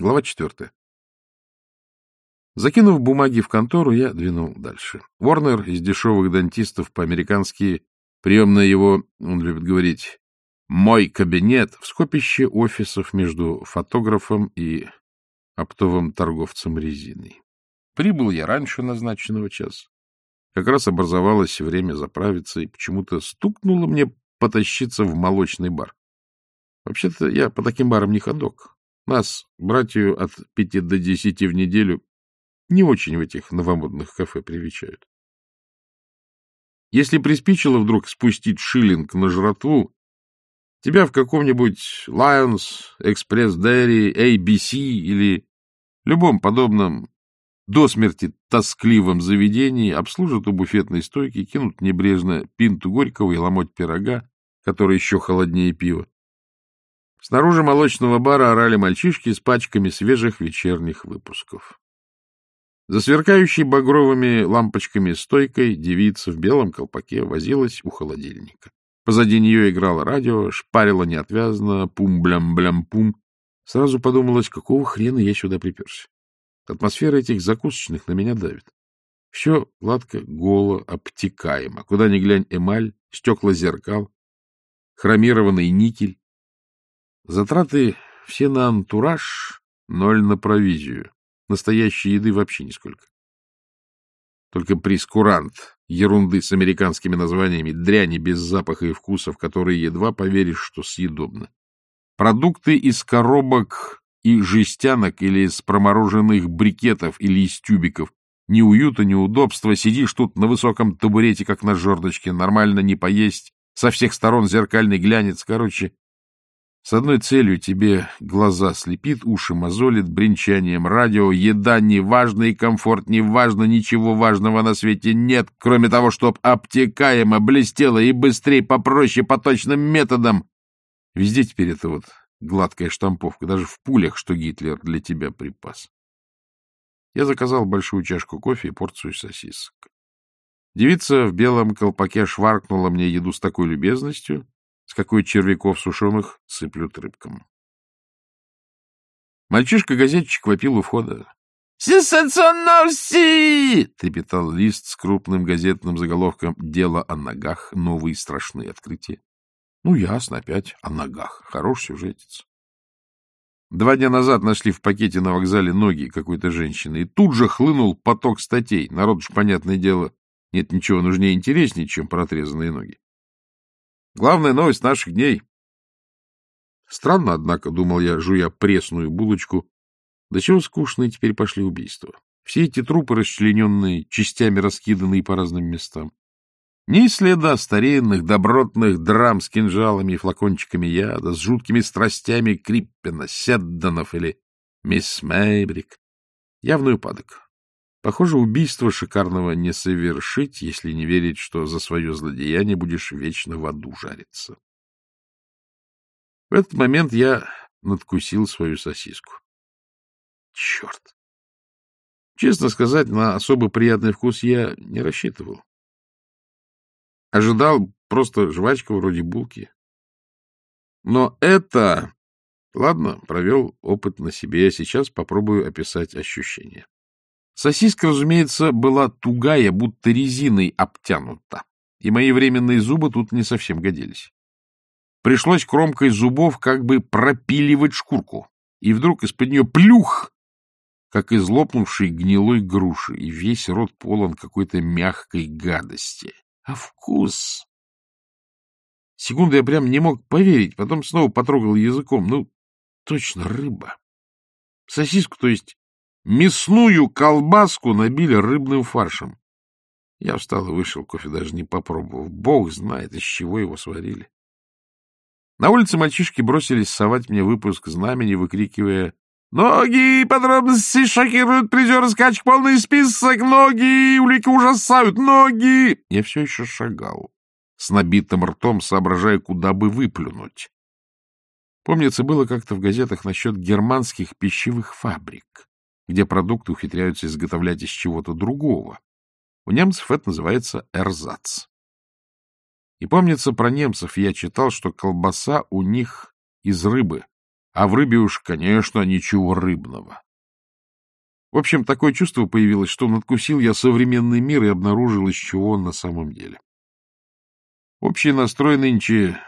Глава четвертая. Закинув бумаги в контору, я двинул дальше. Ворнер из дешевых дантистов по-американски, приемная его, он любит говорить, «мой кабинет» в скопище офисов между фотографом и оптовым торговцем резиной. Прибыл я раньше назначенного часа. Как раз образовалось время заправиться, и почему-то стукнуло мне потащиться в молочный бар. Вообще-то я по таким барам не ходок. Нас, братью от пяти до десяти в неделю, не очень в этих новомодных кафе привечают. Если приспичило вдруг спустить шиллинг на жратву, тебя в каком-нибудь Lions, Express Dairy, ABC или любом подобном до смерти тоскливом заведении обслужат у буфетной стойки, кинут небрежно пинту горького и ломоть пирога, который еще холоднее пива. Снаружи молочного бара орали мальчишки с пачками свежих вечерних выпусков. За сверкающей багровыми лампочками стойкой девица в белом колпаке возилась у холодильника. Позади нее играло радио, шпарило неотвязно, пум-блям-блям-пум. Сразу подумалось, какого хрена я сюда приперся. Атмосфера этих закусочных на меня давит. Все гладко, голо, обтекаемо. Куда ни глянь эмаль, стекла зеркал, хромированный никель. Затраты все на антураж, ноль на провизию. Настоящей еды вообще нисколько. Только прескурант, ерунды с американскими названиями, дряни без запаха и вкуса, в которые едва поверишь, что съедобно. Продукты из коробок и жестянок или из промороженных брикетов или из тюбиков. Ни уюта, ни удобства. Сидишь тут на высоком табурете, как на жердочке, нормально не поесть. Со всех сторон зеркальный глянец. Короче, с одной целью тебе глаза слепит, уши мозолит, бренчанием радио, еда не важна и комфорт не важно, ничего важного на свете нет, кроме того, чтоб обтекаемо, блестело и быстрее, попроще, по точным методам. Везде теперь это вот гладкая штамповка, даже в пулях, что Гитлер для тебя припас. Я заказал большую чашку кофе и порцию сосисок. Девица в белом колпаке шваркнула мне еду с такой любезностью, с какой червяков сушеных сыплют рыбкам. Мальчишка-газетчик вопил у входа. «Сенсационности!» — трепетал лист с крупным газетным заголовком «Дело о ногах. Новые страшные открытия». Ну, ясно, опять о ногах. Хорош сюжетец. Два дня назад нашли в пакете на вокзале ноги какой-то женщины, и тут же хлынул поток статей. Народ уж, понятное дело, нет ничего нужнее и интереснее, чем протрезанные ноги. Главная новость наших дней. Странно, однако, думал я, жуя пресную булочку, до чего скучные теперь пошли убийства. Все эти трупы расчлененные, частями раскиданные по разным местам. Ни следа старинных, добротных драм с кинжалами и флакончиками яда, с жуткими страстями Криппена, Седдонов или мисс Мейбрик. Явный упадок. Похоже, убийство шикарного не совершить, если не верить, что за свое злодеяние будешь вечно в аду жариться. В этот момент я надкусил свою сосиску. Черт! Честно сказать, на особо приятный вкус я не рассчитывал. Ожидал просто жвачка вроде булки. Но это... Ладно, провел опыт на себе, а сейчас попробую описать ощущения. Сосиска, разумеется, была тугая, будто резиной обтянута, и мои временные зубы тут не совсем годились. Пришлось кромкой зубов как бы пропиливать шкурку, и вдруг из-под нее плюх, как из лопнувшей гнилой груши, и весь рот полон какой-то мягкой гадости. А вкус... Секунду я прям не мог поверить, потом снова потрогал языком. Ну, точно, рыба. Сосиску, то есть Мясную колбаску набили рыбным фаршем. Я встал и вышел, кофе даже не попробовав. Бог знает, из чего его сварили. На улице мальчишки бросились совать мне выпуск знамени, выкрикивая «Ноги! Подробности шокируют призеры скачек! Полный список! Ноги! Улики ужасают! Ноги!» Я все еще шагал, с набитым ртом, соображая, куда бы выплюнуть. Помнится, было как-то в газетах насчет германских пищевых фабрик где продукты ухитряются изготовлять из чего-то другого. У немцев это называется эрзац. И помнится, про немцев я читал, что колбаса у них из рыбы, а в рыбе уж, конечно, ничего рыбного. В общем, такое чувство появилось, что надкусил я современный мир и обнаружил, из чего он на самом деле. Общий настрой нынче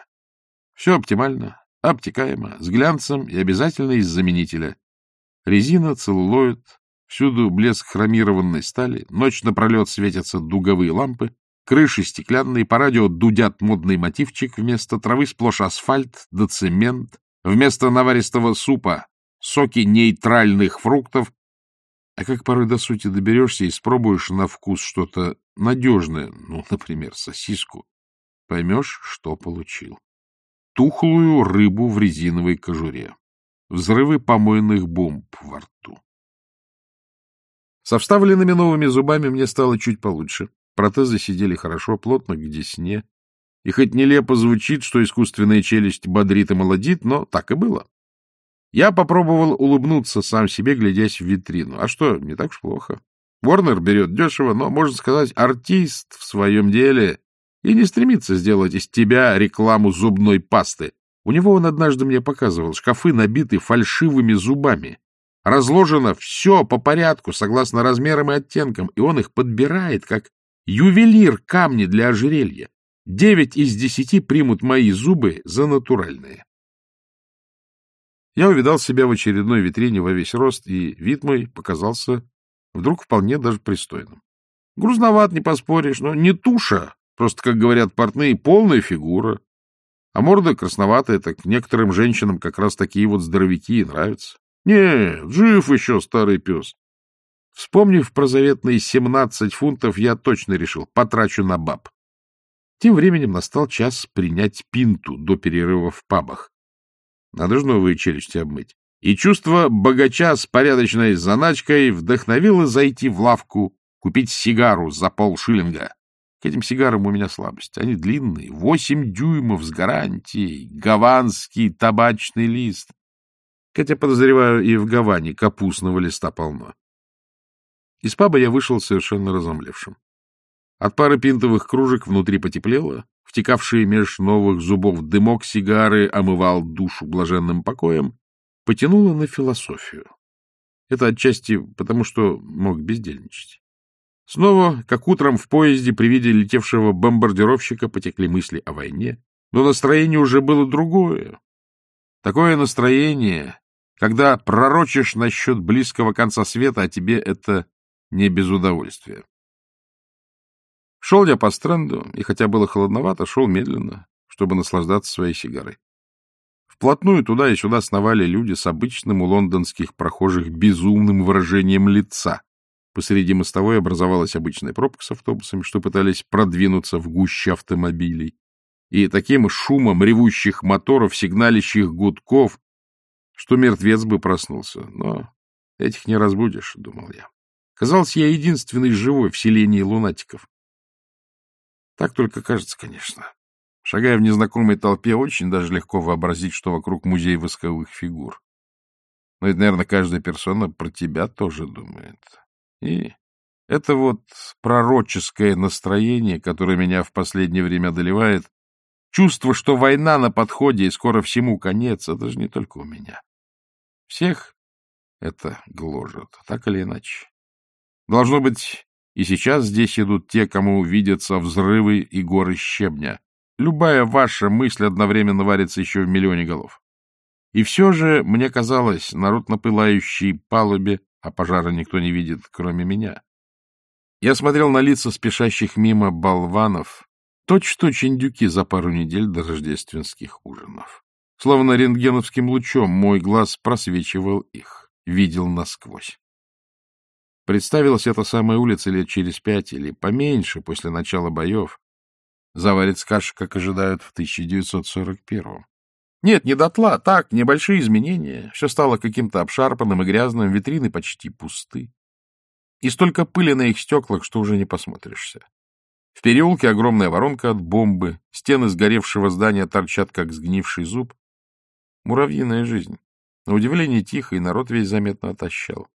все оптимально, обтекаемо, с глянцем и обязательно из заменителя. Резина, целлулоид, всюду блеск хромированной стали, ночь напролет светятся дуговые лампы, крыши стеклянные, по радио дудят модный мотивчик, вместо травы сплошь асфальт да цемент, вместо наваристого супа соки нейтральных фруктов, а как порой до сути доберешься и спробуешь на вкус что-то надежное, ну, например, сосиску, поймешь, что получил. Тухлую рыбу в резиновой кожуре. Взрывы помойных бомб во рту. Со вставленными новыми зубами мне стало чуть получше. Протезы сидели хорошо, плотно, к десне. И хоть нелепо звучит, что искусственная челюсть бодрит и молодит, но так и было. Я попробовал улыбнуться сам себе, глядясь в витрину. А что, не так уж плохо. Ворнер берет дешево, но, можно сказать, артист в своем деле и не стремится сделать из тебя рекламу зубной пасты. У него он однажды мне показывал, шкафы набиты фальшивыми зубами. Разложено все по порядку, согласно размерам и оттенкам, и он их подбирает, как ювелир камни для ожерелья. Девять из десяти примут мои зубы за натуральные. Я увидал себя в очередной витрине во весь рост, и вид мой показался вдруг вполне даже пристойным. Грузноват, не поспоришь, но не туша, просто, как говорят портные, полная фигура. А морда красноватая, так некоторым женщинам как раз такие вот здоровяки и нравятся. Не, жив еще старый пес. Вспомнив про заветные семнадцать фунтов, я точно решил, потрачу на баб. Тем временем настал час принять пинту до перерыва в пабах. Надо же новые челюсти обмыть. И чувство богача с порядочной заначкой вдохновило зайти в лавку, купить сигару за полшиллинга. К этим сигарам у меня слабость. Они длинные, восемь дюймов с гарантией, гаванский табачный лист. Хотя, подозреваю, и в Гаване капустного листа полно. Из паба я вышел совершенно разомлевшим. От пары пинтовых кружек внутри потеплело, втекавший меж новых зубов дымок сигары омывал душу блаженным покоем, потянуло на философию. Это отчасти потому, что мог бездельничать. Снова, как утром в поезде при виде летевшего бомбардировщика, потекли мысли о войне, но настроение уже было другое. Такое настроение, когда пророчишь насчет близкого конца света, а тебе это не без удовольствия. Шел я по стренду, и хотя было холодновато, шел медленно, чтобы наслаждаться своей сигарой. Вплотную туда и сюда сновали люди с обычным у лондонских прохожих безумным выражением лица. Посреди мостовой образовалась обычная пробка с автобусами, что пытались продвинуться в гуще автомобилей. И таким шумом ревущих моторов, сигналящих гудков, что мертвец бы проснулся. Но этих не разбудишь, — думал я. Казалось, я единственный живой в селении лунатиков. Так только кажется, конечно. Шагая в незнакомой толпе, очень даже легко вообразить, что вокруг музей восковых фигур. Но это, наверное, каждая персона про тебя тоже думает. И это вот пророческое настроение, которое меня в последнее время одолевает, чувство, что война на подходе и скоро всему конец, это же не только у меня. Всех это гложет, так или иначе. Должно быть, и сейчас здесь идут те, кому видятся взрывы и горы щебня. Любая ваша мысль одновременно варится еще в миллионе голов. И все же, мне казалось, народ на пылающей палубе, а пожара никто не видит, кроме меня. Я смотрел на лица спешащих мимо болванов, точь-точь индюки за пару недель до рождественских ужинов. Словно рентгеновским лучом мой глаз просвечивал их, видел насквозь. Представилась эта самая улица лет через пять или поменьше после начала боев. Заварит каша, как ожидают в 1941-м. Нет, не дотла, так, небольшие изменения. Все стало каким-то обшарпанным и грязным, витрины почти пусты. И столько пыли на их стеклах, что уже не посмотришься. В переулке огромная воронка от бомбы, стены сгоревшего здания торчат, как сгнивший зуб. Муравьиная жизнь. На удивление тихо, и народ весь заметно отощал.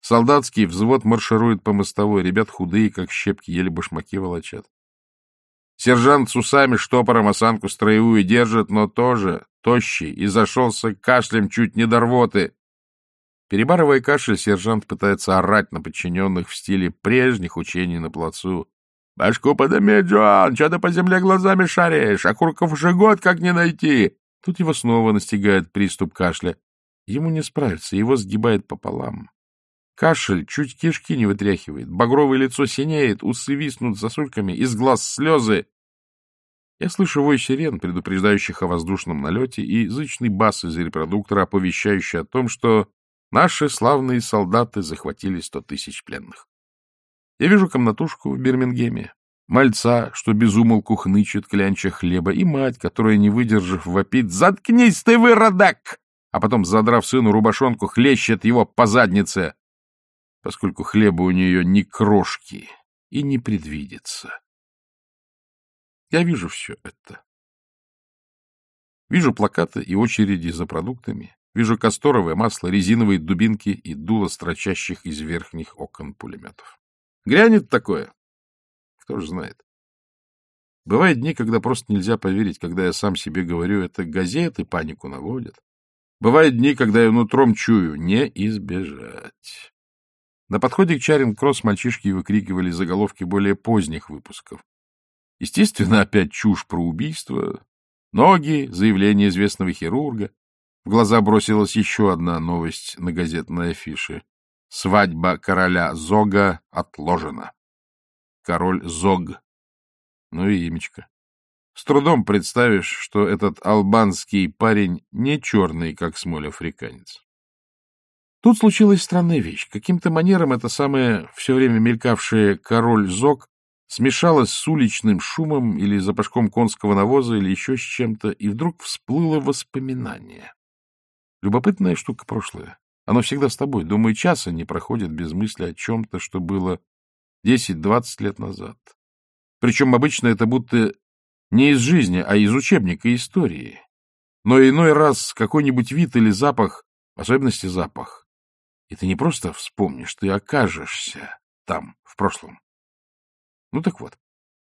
Солдатский взвод марширует по мостовой, ребят худые, как щепки, еле башмаки волочат. Сержант с усами штопором осанку строевую держит, но тоже тощий и зашелся кашлем чуть не до рвоты. Перебарывая кашель, сержант пытается орать на подчиненных в стиле прежних учений на плацу. — Башку подыми, Джон! Че ты по земле глазами шаришь? Окурков уже год как не найти! Тут его снова настигает приступ кашля. Ему не справиться, его сгибает пополам. Кашель чуть кишки не вытряхивает, багровое лицо синеет, усы виснут сосульками, из глаз слезы. Я слышу вой сирен, предупреждающих о воздушном налете, и язычный бас из репродуктора, оповещающий о том, что Наши славные солдаты захватили сто тысяч пленных. Я вижу комнатушку в Бирмингеме, мальца, что безумолку хнычет, клянча хлеба, и мать, которая, не выдержав, вопит «Заткнись ты, выродак!» а потом, задрав сыну рубашонку, хлещет его по заднице, поскольку хлеба у нее ни крошки и не предвидится. Я вижу все это. Вижу плакаты и очереди за продуктами, Вижу касторовое масло, резиновые дубинки и дуло строчащих из верхних окон пулеметов. Грянет такое? Кто же знает. Бывают дни, когда просто нельзя поверить, когда я сам себе говорю, это газеты панику наводят. Бывают дни, когда я нутром чую, не избежать. На подходе к Чаринг-Кросс мальчишки выкрикивали заголовки более поздних выпусков. Естественно, опять чушь про убийство, ноги, заявление известного хирурга, в глаза бросилась еще одна новость на газетной афише. Свадьба короля Зога отложена. Король Зог. Ну и имечко. С трудом представишь, что этот албанский парень не черный, как смоль африканец. Тут случилась странная вещь. Каким-то манером это самое все время мелькавшее «король Зог» смешалось с уличным шумом или запашком конского навоза или еще с чем-то, и вдруг всплыло воспоминание. Любопытная штука прошлое. Оно всегда с тобой. Думаю, часа не проходит без мысли о чем-то, что было 10-20 лет назад. Причем обычно это будто не из жизни, а из учебника истории. Но иной раз какой-нибудь вид или запах, в особенности запах, и ты не просто вспомнишь, ты окажешься там, в прошлом. Ну так вот,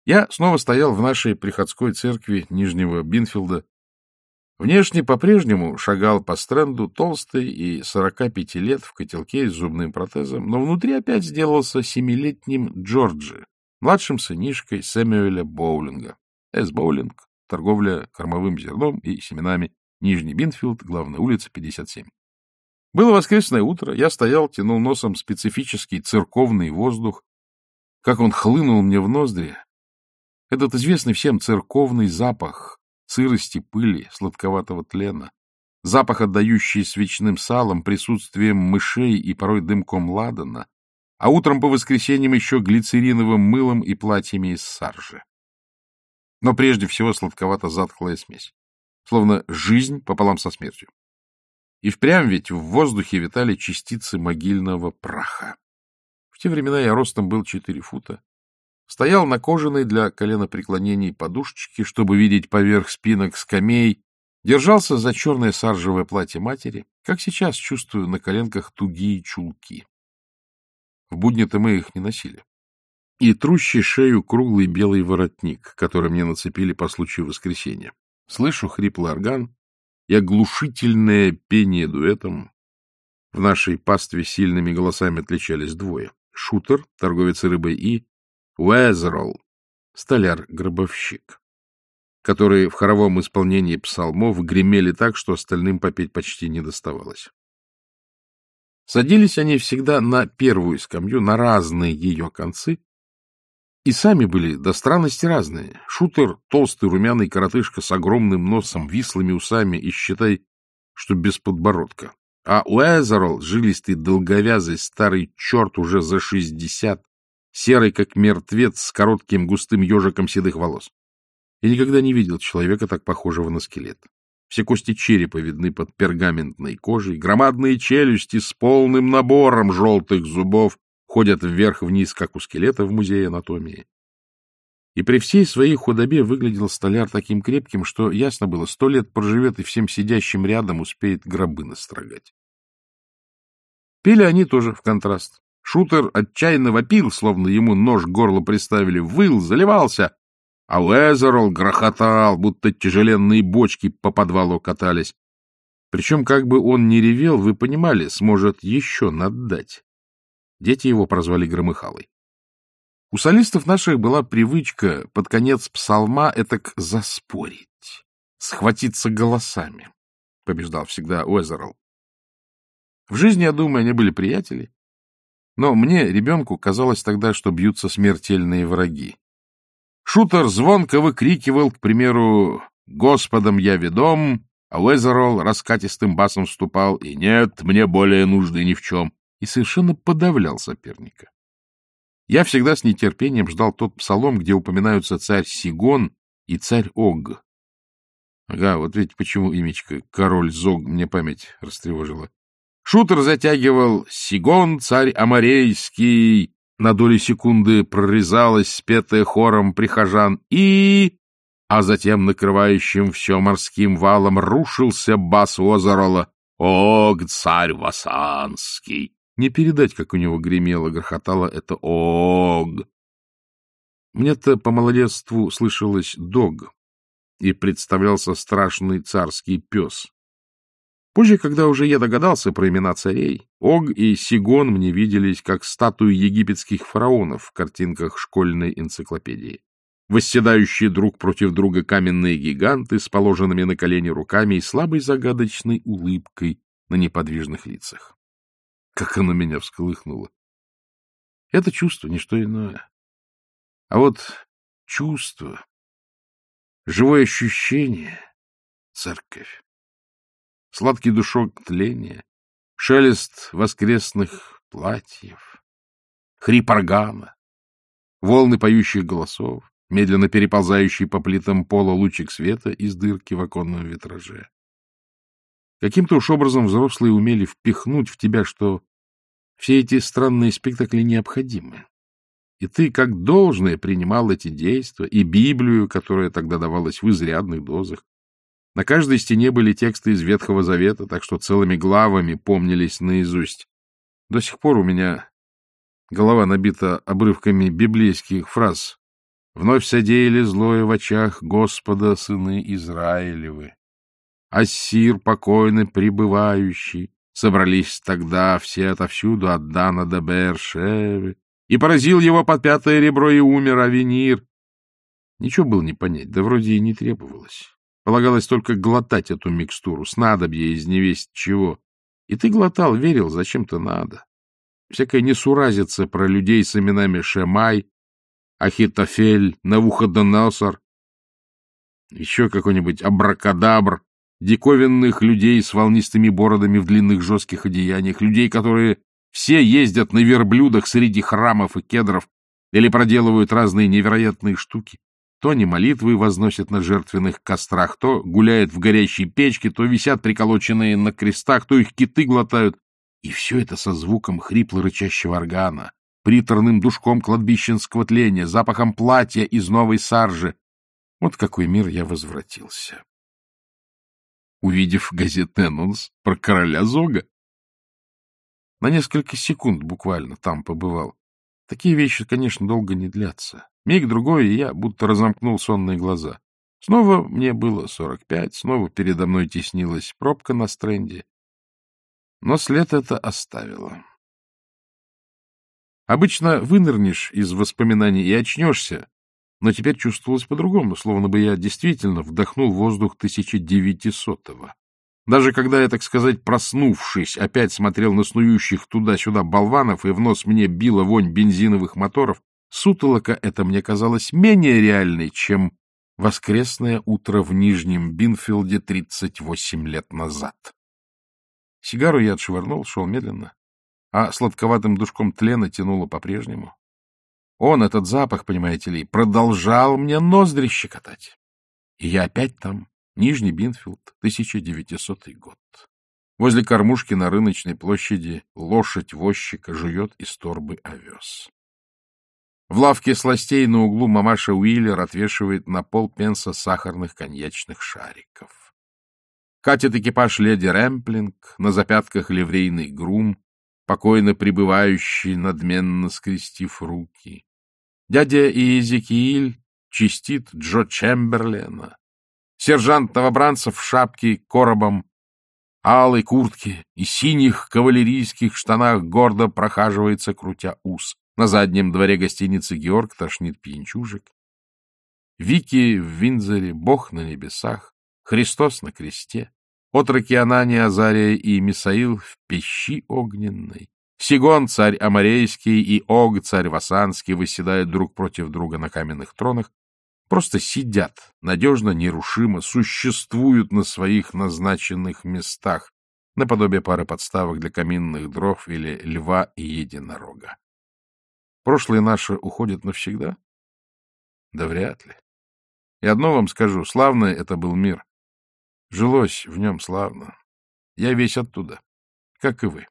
я снова стоял в нашей приходской церкви Нижнего Бинфилда Внешне по-прежнему шагал по стренду толстый и 45 лет в котелке с зубным протезом, но внутри опять сделался семилетним Джорджи, младшим сынишкой Сэмюэля Боулинга. С. Боулинг, торговля кормовым зерном и семенами, Нижний Бинфилд, главная улица, 57. Было воскресное утро, я стоял, тянул носом специфический церковный воздух. Как он хлынул мне в ноздри. Этот известный всем церковный запах, сырости, пыли, сладковатого тлена, запах, отдающий свечным салом, присутствием мышей и порой дымком ладана, а утром по воскресеньям еще глицериновым мылом и платьями из саржи. Но прежде всего сладковато-затхлая смесь, словно жизнь пополам со смертью. И впрямь ведь в воздухе витали частицы могильного праха. В те времена я ростом был четыре фута, стоял на кожаной для коленопреклонений подушечке, чтобы видеть поверх спинок скамей, держался за черное саржевое платье матери, как сейчас чувствую на коленках тугие чулки. В будни-то мы их не носили. И трущий шею круглый белый воротник, который мне нацепили по случаю воскресенья. Слышу хриплый орган и оглушительное пение дуэтом. В нашей пастве сильными голосами отличались двое. Шутер, торговец рыбой, и Уэзерол, столяр-гробовщик, которые в хоровом исполнении псалмов гремели так, что остальным попеть почти не доставалось. Садились они всегда на первую скамью, на разные ее концы, и сами были до странности разные. Шутер — толстый румяный коротышка с огромным носом, вислыми усами и, считай, что без подбородка. А Уэзерол — жилистый долговязый старый черт уже за шестьдесят, серый, как мертвец, с коротким густым ежиком седых волос. Я никогда не видел человека, так похожего на скелет. Все кости черепа видны под пергаментной кожей, громадные челюсти с полным набором желтых зубов ходят вверх-вниз, как у скелета в музее анатомии. И при всей своей худобе выглядел столяр таким крепким, что, ясно было, сто лет проживет и всем сидящим рядом успеет гробы настрогать. Пили они тоже в контраст. Шутер отчаянно вопил, словно ему нож к горлу приставили, выл, заливался. а Уэзерл грохотал, будто тяжеленные бочки по подвалу катались. Причем, как бы он ни ревел, вы понимали, сможет еще наддать. Дети его прозвали Громыхалой. У солистов наших была привычка под конец псалма этак заспорить, схватиться голосами, — побеждал всегда Уэзерл. В жизни, я думаю, они были приятели, но мне, ребенку, казалось тогда, что бьются смертельные враги. Шутер звонко выкрикивал, к примеру, «Господом я ведом», а Уэзерол раскатистым басом вступал «И нет мне более нужды ни в чем», и совершенно подавлял соперника. Я всегда с нетерпением ждал тот псалом, где упоминаются царь Сигон и царь Ог. Ага, вот ведь почему имечко «Король Зог» мне память растревожила. Шутер затягивал «Сигон, царь Амарейский», на доли секунды прорезалась, спетая хором прихожан, и... А затем накрывающим все морским валом рушился бас Озерола «Ог, царь Васанский!» Не передать, как у него гремело, грохотало это «Ог!». Мне-то по малолетству слышалось «дог», и представлялся страшный царский пес. Позже, когда уже я догадался про имена царей, Ог и Сигон мне виделись как статуи египетских фараонов в картинках школьной энциклопедии. Восседающие друг против друга каменные гиганты с положенными на колени руками и слабой загадочной улыбкой на неподвижных лицах. Как оно меня всколыхнуло! Это чувство — не что иное. А вот чувство, живое ощущение — церковь сладкий душок тления, шелест воскресных платьев, хрип органа, волны поющих голосов, медленно переползающий по плитам пола лучик света из дырки в оконном витраже. Каким-то уж образом взрослые умели впихнуть в тебя, что все эти странные спектакли необходимы. И ты, как должное, принимал эти действия и Библию, которая тогда давалась в изрядных дозах, на каждой стене были тексты из Ветхого Завета, так что целыми главами помнились наизусть. До сих пор у меня голова набита обрывками библейских фраз. «Вновь содеяли злое в очах Господа, сыны Израилевы. Ассир, покойно пребывающий, собрались тогда все отовсюду, от Дана до Бершевы, и поразил его под пятое ребро и умер Авенир». Ничего было не понять, да вроде и не требовалось. Полагалось только глотать эту микстуру, снадобье из невесть чего. И ты глотал, верил, зачем-то надо. Всякая несуразица про людей с именами Шемай, Ахитофель, Навуходоносор, еще какой-нибудь абракадабр, диковинных людей с волнистыми бородами в длинных жестких одеяниях, людей, которые все ездят на верблюдах среди храмов и кедров или проделывают разные невероятные штуки. То они молитвы возносят на жертвенных кострах, то гуляют в горящей печке, то висят приколоченные на крестах, то их киты глотают. И все это со звуком хрипло-рычащего органа, приторным душком кладбищенского тления, запахом платья из новой саржи. Вот какой мир я возвратился. Увидев газетный анонс про короля Зога, на несколько секунд буквально там побывал. Такие вещи, конечно, долго не длятся. Миг-другой, и я будто разомкнул сонные глаза. Снова мне было сорок пять, снова передо мной теснилась пробка на стренде. Но след это оставило. Обычно вынырнешь из воспоминаний и очнешься, но теперь чувствовалось по-другому, словно бы я действительно вдохнул воздух 1900-го. Даже когда я, так сказать, проснувшись, опять смотрел на снующих туда-сюда болванов, и в нос мне била вонь бензиновых моторов, Сутолока это мне казалось менее реальной, чем воскресное утро в Нижнем Бинфилде 38 лет назад. Сигару я отшвырнул, шел медленно, а сладковатым душком тлена тянуло по-прежнему. Он, этот запах, понимаете ли, продолжал мне ноздри щекотать. И я опять там, Нижний Бинфилд, 1900 год. Возле кормушки на рыночной площади лошадь возчика жует из торбы овес. В лавке сластей на углу мамаша Уиллер отвешивает на пол пенса сахарных коньячных шариков. Катит экипаж леди Рэмплинг, на запятках ливрейный грум, покойно пребывающий, надменно скрестив руки. Дядя Иезекииль чистит Джо Чемберлена. Сержант новобранцев в шапке коробом, алой куртке и синих кавалерийских штанах гордо прохаживается, крутя ус. На заднем дворе гостиницы «Георг» тошнит пьянчужек. Вики в Винзоре, Бог на небесах, Христос на кресте, отроки Анания, Азария и Мисаил в пещи огненной. Сигон, царь Амарейский, и Ог, царь Васанский, выседают друг против друга на каменных тронах, просто сидят, надежно, нерушимо, существуют на своих назначенных местах, наподобие пары подставок для каминных дров или льва и единорога. Прошлое наше уходит навсегда? Да вряд ли. И одно вам скажу, славный это был мир. Жилось в нем славно. Я весь оттуда, как и вы.